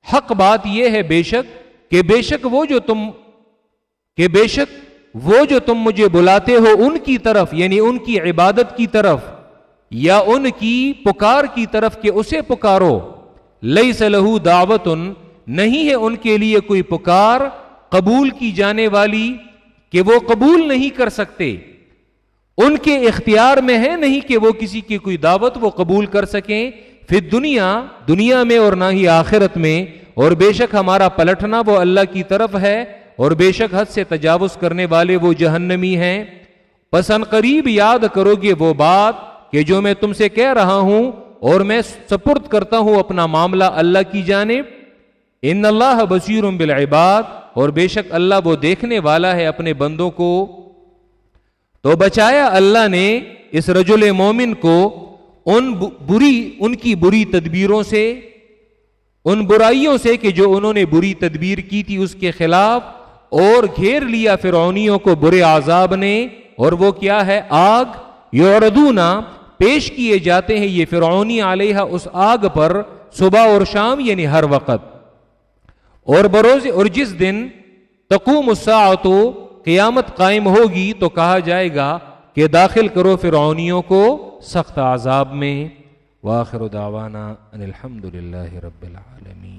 حق بات یہ ہے بے شک کہ بے شک وہ جو تم کہ بے شک وہ جو تم مجھے بلاتے ہو ان کی طرف یعنی ان کی عبادت کی طرف، یا ان کی پکار کی طرف کہ اسے پکارو لئی سلح دعوت نہیں ہے ان کے لیے کوئی پکار قبول کی جانے والی کہ وہ قبول نہیں کر سکتے۔ ان کے اختیار میں ہے نہیں کہ وہ کسی کی کوئی دعوت وہ قبول کر سکیں۔ پھر دنیا دنیا میں اور نہ ہی آخرت میں اور بے شک ہمارا پلٹنا وہ اللہ کی طرف ہے، اور بے شک حد سے تجاوز کرنے والے وہ جہنمی ہیں۔ پسند قریب یاد کرو گے وہ بات کہ جو میں تم سے کہہ رہا ہوں اور میں سپرد کرتا ہوں اپنا معاملہ اللہ کی جانب۔ ان اللہ بصیر بالعباد، اور بے شک اللہ وہ دیکھنے والا ہے اپنے بندوں کو۔ تو بچایا اللہ نے اس رجل مومن کو ان بری، ان کی بری تدبیروں سے۔ ان برائیوں سے کہ جو انہوں نے بری تدبیر کی تھی اس کے خلاف، اور گھیر لیا فرعونیوں کو برے عذاب نے، اور وہ کیا ہے؟ آگ یوردونا پیش کیے جاتے ہیں یہ فرعونی علیہ اس آگ پر صبح اور شام یعنی ہر وقت۔ اور بروز اور جس دن تقوم الساعت، قیامت قائم ہوگی، تو کہا جائے گا کہ داخل کرو فرعونیوں کو سخت عذاب میں۔ واخر دعوانا ان الحمد للہ رب العالمین